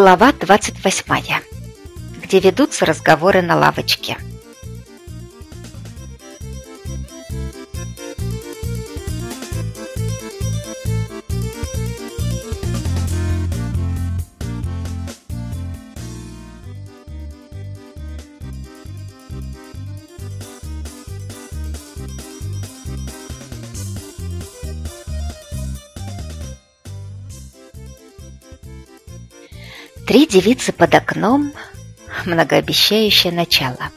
Глава 28, где ведутся разговоры на лавочке. Три девицы под окном – многообещающее начало.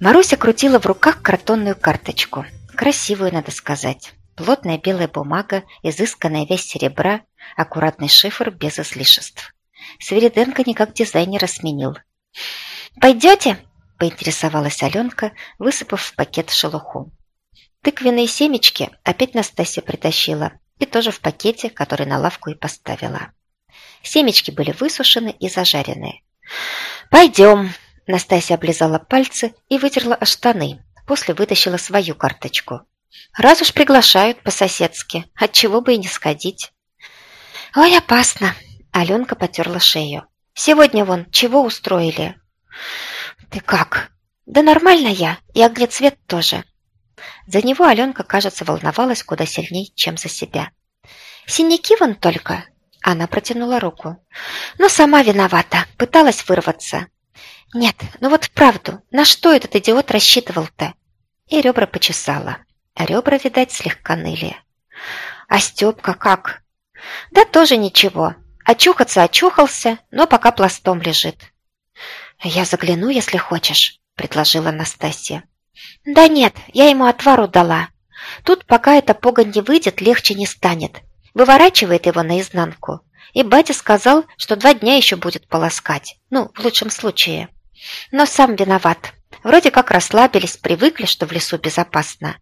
Маруся крутила в руках картонную карточку. Красивую, надо сказать. Плотная белая бумага, изысканная весь серебра, аккуратный шифр без излишеств. Свириденко никак дизайнера сменил. «Пойдете?» Поинтересовалась Аленка, высыпав в пакет шелуху. Тыквенные семечки опять Настасья притащила, и тоже в пакете, который на лавку и поставила. Семечки были высушены и зажарены. «Пойдем!» Настасья облизала пальцы и вытерла о штаны, после вытащила свою карточку. «Раз уж приглашают по-соседски, отчего бы и не сходить». «Ой, опасно!» Аленка потерла шею. «Сегодня вон чего устроили?» «Ты как?» «Да нормально я, и огнецвет тоже». За него Аленка, кажется, волновалась куда сильней, чем за себя. «Синяки вон только!» Она протянула руку. «Но сама виновата, пыталась вырваться». «Нет, ну вот вправду, на что этот идиот рассчитывал-то?» И ребра почесала. Ребра, видать, слегка ныли. «А Степка как?» «Да тоже ничего. Очухаться очухался, но пока пластом лежит. «Я загляну, если хочешь», – предложила Настасья. «Да нет, я ему отвару дала. Тут, пока эта погонь не выйдет, легче не станет. Выворачивает его наизнанку. И батя сказал, что два дня еще будет полоскать. Ну, в лучшем случае. Но сам виноват. Вроде как расслабились, привыкли, что в лесу безопасно.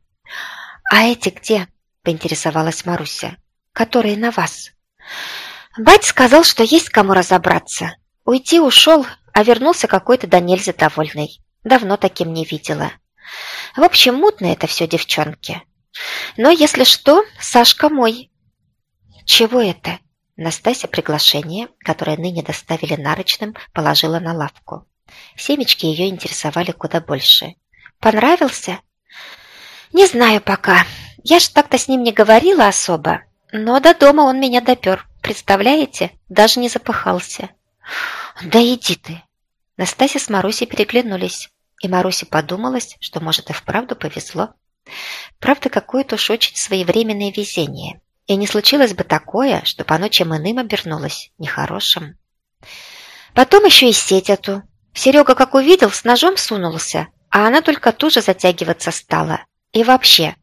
«А эти где?» – поинтересовалась Маруся. «Которые на вас?» Батя сказал, что есть кому разобраться. Уйти ушел, а вернулся какой-то да нельзя довольный. Давно таким не видела. В общем, мутно это все, девчонки. Но если что, Сашка мой. Чего это? Настасья приглашение, которое ныне доставили нарочным, положила на лавку. Семечки ее интересовали куда больше. Понравился? Не знаю пока. Я ж так-то с ним не говорила особо. Но до дома он меня допер. Представляете? Даже не запыхался. «Да иди ты!» Настасья с Марусей переглянулись, и Марусе подумалось, что, может, и вправду повезло. Правда, какое-то уж очень своевременное везение. И не случилось бы такое, что по ночам иным обернулось, нехорошим. Потом еще и сеть эту. Серега, как увидел, с ножом сунулся, а она только туже затягиваться стала. И вообще.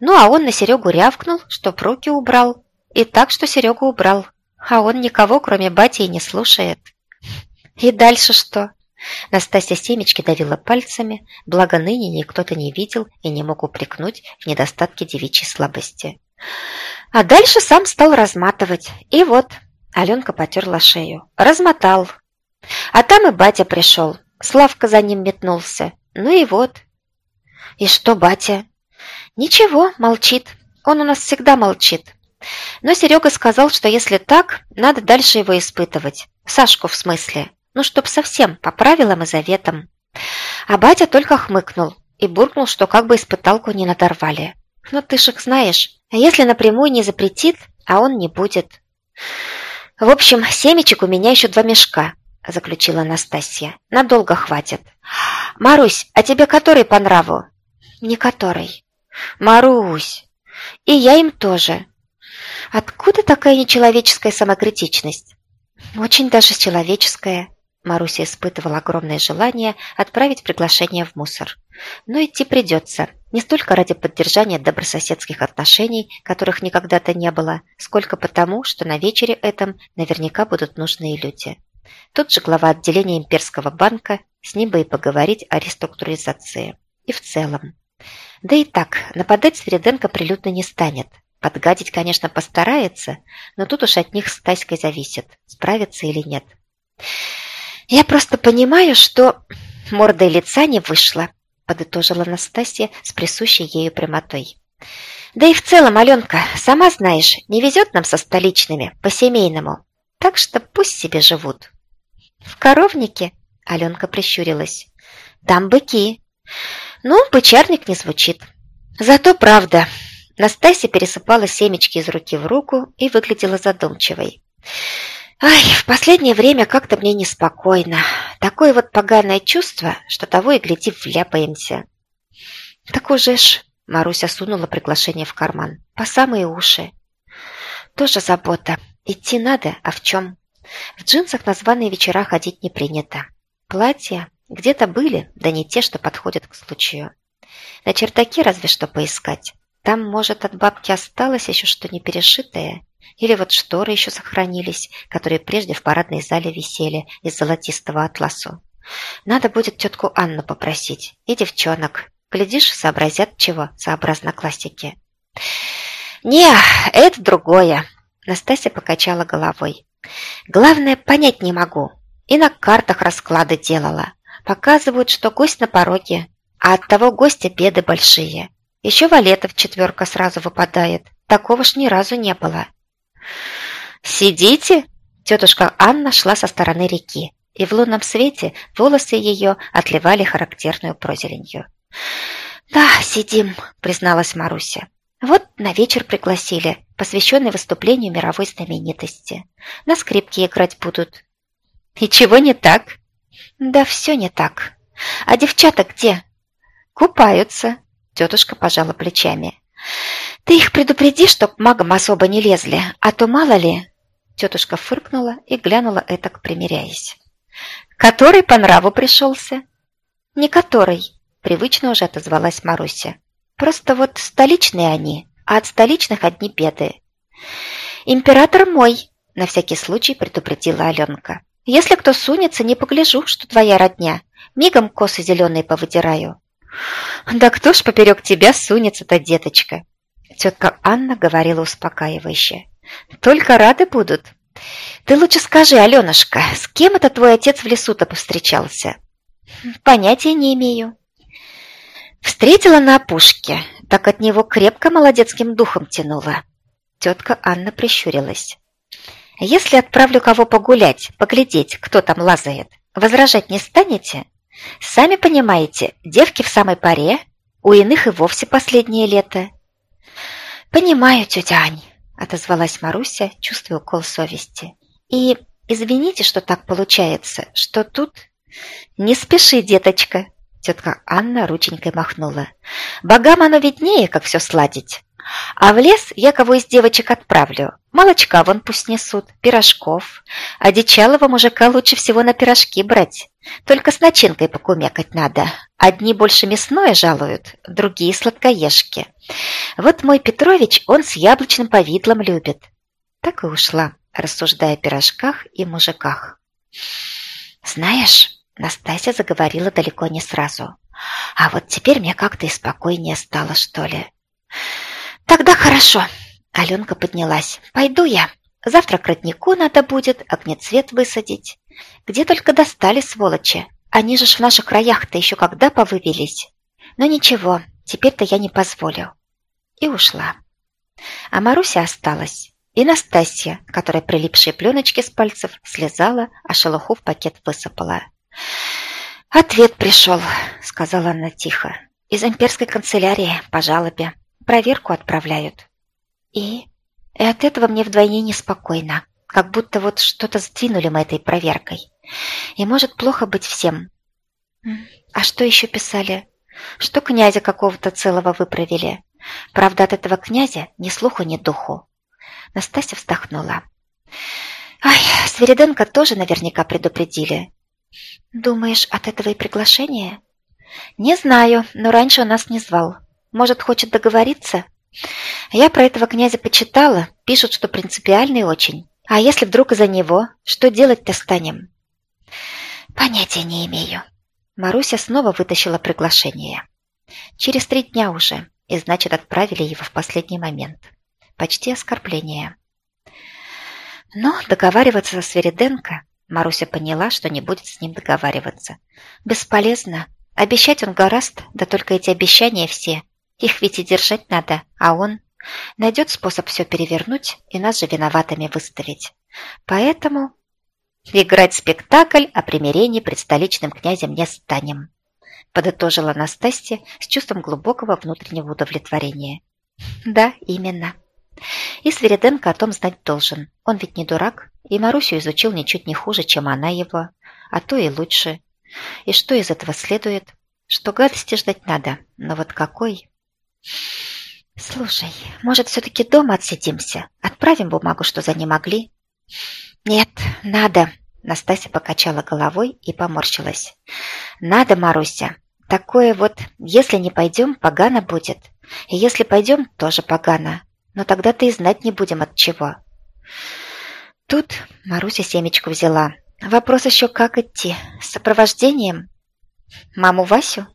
Ну, а он на Серегу рявкнул, чтоб руки убрал. И так, что Серега убрал. А он никого, кроме бати, не слушает. И дальше что? Настасья семечки давила пальцами, благо ныне никто-то не видел и не мог упрекнуть в недостатке девичьей слабости. А дальше сам стал разматывать. И вот, Аленка потерла шею. Размотал. А там и батя пришел. Славка за ним метнулся. Ну и вот. И что батя? Ничего, молчит. Он у нас всегда молчит. Но Серега сказал, что если так, надо дальше его испытывать. Сашку в смысле. Ну, чтоб совсем по правилам и заветам. А батя только хмыкнул и буркнул, что как бы испыталку не надорвали. Ну, ты ж знаешь. А если напрямую не запретит, а он не будет? В общем, семечек у меня еще два мешка, заключила Анастасия. Надолго хватит. Марусь, а тебе который по нраву? Не который. Марусь. И я им тоже. Откуда такая нечеловеческая самокритичность? Очень даже человеческая. Маруся испытывала огромное желание отправить приглашение в мусор. Но идти придется, не столько ради поддержания добрососедских отношений, которых никогда-то не было, сколько потому, что на вечере этом наверняка будут нужные люди. Тут же глава отделения имперского банка, с ним бы и поговорить о реструктуризации. И в целом. Да и так, нападать Свириденко прилюдно не станет. Подгадить, конечно, постарается, но тут уж от них с Таськой зависит, справится или нет. Я просто понимаю, что мордой лица не вышло, подытожила Настасья с присущей ею прямотой. Да и в целом, Аленка, сама знаешь, не везет нам со столичными, по-семейному. Так что пусть себе живут. В коровнике? Аленка прищурилась. Там быки. Ну, бычарник не звучит. Зато правда. Настасья пересыпала семечки из руки в руку и выглядела задумчивой. Ай, в последнее время как-то мне неспокойно. Такое вот поганое чувство, что того и гляди вляпаемся. Так уже ж, Маруся сунула приглашение в карман. По самые уши. Тоже забота. Идти надо, а в чем? В джинсах на званые вечера ходить не принято. Платья где-то были, да не те, что подходят к случаю. На чердаке разве что поискать. Там, может, от бабки осталось еще что не перешитое, или вот шторы еще сохранились, которые прежде в парадной зале висели из золотистого атласу. Надо будет тетку Анну попросить и девчонок. Глядишь, сообразят чего, сообразно классике. «Не, это другое», – Настасья покачала головой. «Главное, понять не могу. И на картах расклады делала. Показывают, что гость на пороге, а от того гостя беды большие. Еще валетов четверка сразу выпадает. Такого ж ни разу не было. «Сидите?» Тетушка Анна шла со стороны реки, и в лунном свете волосы ее отливали характерную прозеленью. «Да, сидим», — призналась Маруся. «Вот на вечер пригласили, посвященный выступлению мировой знаменитости. На скрипке играть будут». «И чего не так?» «Да все не так. А девчата где?» «Купаются», — тетушка пожала плечами. «Ты их предупреди, чтоб магам особо не лезли, а то мало ли...» Тетушка фыркнула и глянула этак, примиряясь. «Который по нраву пришелся?» «Не который», — привычно уже отозвалась Маруся. «Просто вот столичные они, а от столичных одни беды». «Император мой», — на всякий случай предупредила Аленка. «Если кто сунется, не погляжу, что твоя родня. Мигом косы зеленые повыдираю». «Да кто ж поперек тебя сунется-то, деточка?» Тетка Анна говорила успокаивающе. «Только рады будут. Ты лучше скажи, Аленушка, с кем это твой отец в лесу-то повстречался?» «Понятия не имею». Встретила на опушке, так от него крепко молодецким духом тянула. Тетка Анна прищурилась. «Если отправлю кого погулять, поглядеть, кто там лазает, возражать не станете? Сами понимаете, девки в самой паре, у иных и вовсе последнее лето. «Понимаю, тетя Ань», – отозвалась Маруся, чувствуя укол совести. «И извините, что так получается, что тут...» «Не спеши, деточка», – тетка Анна рученькой махнула. «Богам оно виднее, как все сладить. А в лес я кого из девочек отправлю. Молочка вон пусть несут, пирожков. А дичалого мужика лучше всего на пирожки брать. Только с начинкой покумекать надо. Одни больше мясное жалуют, другие сладкоежки. Вот мой Петрович, он с яблочным повидлом любит. Так и ушла, рассуждая о пирожках и мужиках. Знаешь, Настасья заговорила далеко не сразу. А вот теперь мне как-то и спокойнее стало, что ли. Тогда хорошо. Аленка поднялась. Пойду я. Завтра к роднику надо будет огнецвет высадить. Где только достали, сволочи. Они же ж в наших краях-то еще когда повывелись. Но ничего, теперь-то я не позволю. И ушла. А Маруся осталась. И Настасья, которая прилипшие пленочки с пальцев слезала, а шелуху в пакет высыпала. «Ответ пришел», — сказала она тихо. «Из имперской канцелярии по жалобе. Проверку отправляют». «И?» И от этого мне вдвойне неспокойно, как будто вот что-то сдвинули мы этой проверкой. И может плохо быть всем. А что еще писали? Что князя какого-то целого выправили. Правда, от этого князя ни слуху, ни духу. Настасья вздохнула. Ай, Свериденко тоже наверняка предупредили. Думаешь, от этого и приглашение? Не знаю, но раньше он нас не звал. Может, хочет договориться? Я про этого князя почитала, пишут, что принципиальный очень. А если вдруг из-за него, что делать-то станем? Понятия не имею. Маруся снова вытащила приглашение. Через три дня уже, и значит отправили его в последний момент. Почти оскорбление. Но договариваться со Свериденко Маруся поняла, что не будет с ним договариваться. Бесполезно. Обещать он гораст, да только эти обещания все. Их ведь и держать надо, а он найдет способ все перевернуть и нас же виноватыми выставить. Поэтому играть спектакль о примирении пред столичным князем не станем подытожила Настасья с чувством глубокого внутреннего удовлетворения. Да, именно. И Свириденко о том знать должен. Он ведь не дурак, и Марусю изучил ничуть не хуже, чем она его, а то и лучше. И что из этого следует? Что гадости ждать надо, но вот какой? Слушай, может, все-таки дома отсидимся? Отправим бумагу, что за ним могли? Нет, надо. Настасья покачала головой и поморщилась. Надо, Маруся. Такое вот, если не пойдем, погано будет. И если пойдем, тоже погано. Но тогда-то и знать не будем от чего. Тут Маруся семечку взяла. Вопрос еще как идти? С сопровождением? Маму Васю?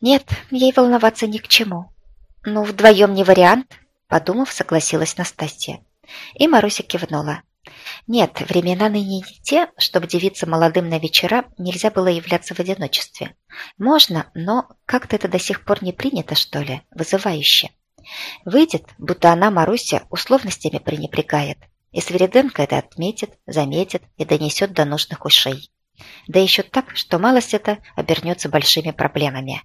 Нет, ей волноваться ни к чему. Ну, вдвоем не вариант, подумав, согласилась Настасья. И Маруся кивнула. Нет, времена ныне не те, чтобы девиться молодым на вечера нельзя было являться в одиночестве. Можно, но как-то это до сих пор не принято, что ли, вызывающе. Выйдет, будто она, Маруся, условностями пренебрегает. И Свириденко это отметит, заметит и донесет до нужных ушей. Да еще так, что малость это обернется большими проблемами.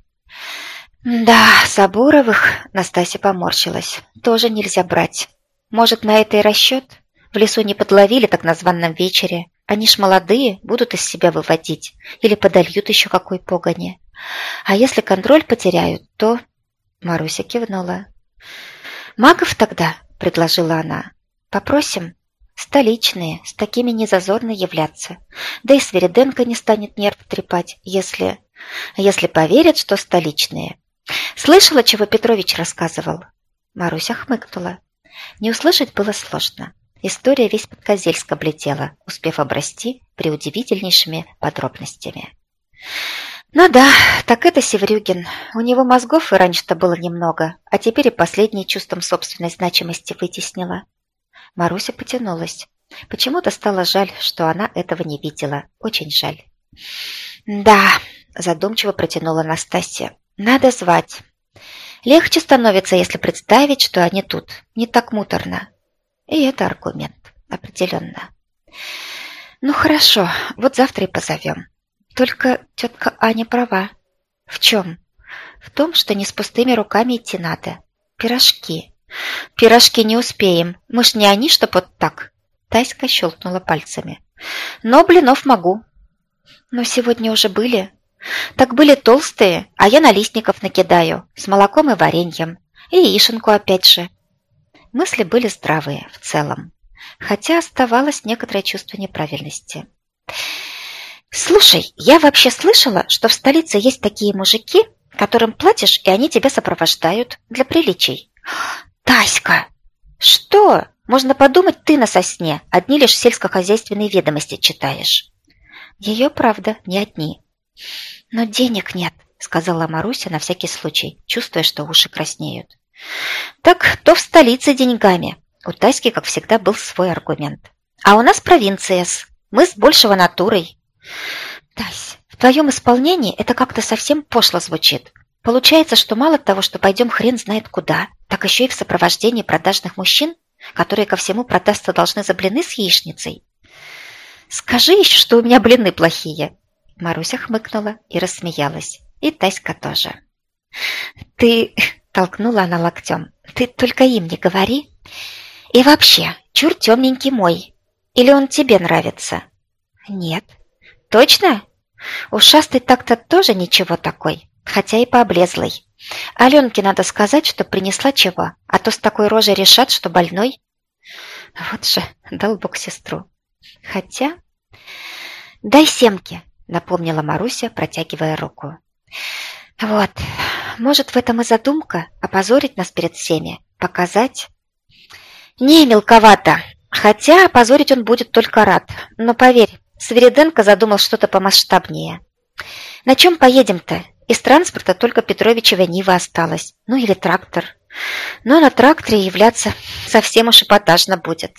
«Да, Сабуровых», — Настасья поморщилась, — «тоже нельзя брать. Может, на это и расчет?» В лесу не подловили так на званном вечере. Они ж молодые, будут из себя выводить. Или подольют еще какой погони. А если контроль потеряют, то...» Маруся кивнула. «Магов тогда?» – предложила она. «Попросим?» Столичные, с такими незазорно являться. Да и Свериденко не станет нерв трепать, если... Если поверят, что столичные. Слышала, чего Петрович рассказывал? Маруся хмыкнула. Не услышать было сложно. История весь под Козельск облетела, успев обрасти преудивительнейшими подробностями. Ну да, так это Севрюгин. У него мозгов и раньше-то было немного, а теперь и последнее чувством собственной значимости вытеснило. Маруся потянулась. Почему-то стало жаль, что она этого не видела. Очень жаль. «Да», – задумчиво протянула Настасья. «Надо звать. Легче становится, если представить, что они тут. Не так муторно. И это аргумент. Определенно. Ну хорошо, вот завтра и позовем. Только тетка Аня права. В чем? В том, что не с пустыми руками идти надо. Пирожки. Пирожки не успеем. Мы ж не они, чтоб вот так. Таська щелкнула пальцами. Но блинов могу. Но сегодня уже были. Так были толстые, а я налистников накидаю. С молоком и вареньем. И яишенку опять же. Мысли были здравые в целом, хотя оставалось некоторое чувство неправильности. «Слушай, я вообще слышала, что в столице есть такие мужики, которым платишь, и они тебя сопровождают для приличий». «Таська!» «Что? Можно подумать, ты на сосне, одни лишь сельскохозяйственные ведомости читаешь». «Ее, правда, не одни». «Но денег нет», — сказала Маруся на всякий случай, чувствуя, что уши краснеют. Так то в столице деньгами. У Таськи, как всегда, был свой аргумент. А у нас провинция -с. Мы с большего натурой. Тась, в твоем исполнении это как-то совсем пошло звучит. Получается, что мало того, что пойдем хрен знает куда, так еще и в сопровождении продажных мужчин, которые ко всему продастся должны за блины с яичницей. Скажи еще, что у меня блины плохие. Маруся хмыкнула и рассмеялась. И Таська тоже. Ты Толкнула она локтем. «Ты только им не говори. И вообще, чур темненький мой. Или он тебе нравится?» «Нет». «Точно?» «Ушастый так-то тоже ничего такой, хотя и пооблезлый. Аленке надо сказать, что принесла чего, а то с такой рожей решат, что больной». Вот же, дал Бог сестру. Хотя... «Дай семки», — напомнила Маруся, протягивая руку. «Вот, может, в этом и задумка? Опозорить нас перед всеми? Показать? Не, мелковато. Хотя опозорить он будет только рад. Но поверь, Свириденко задумал что-то помасштабнее. На чем поедем-то? Из транспорта только Петровичева Нива осталась. Ну или трактор. Но на тракторе являться совсем уж эпатажно будет.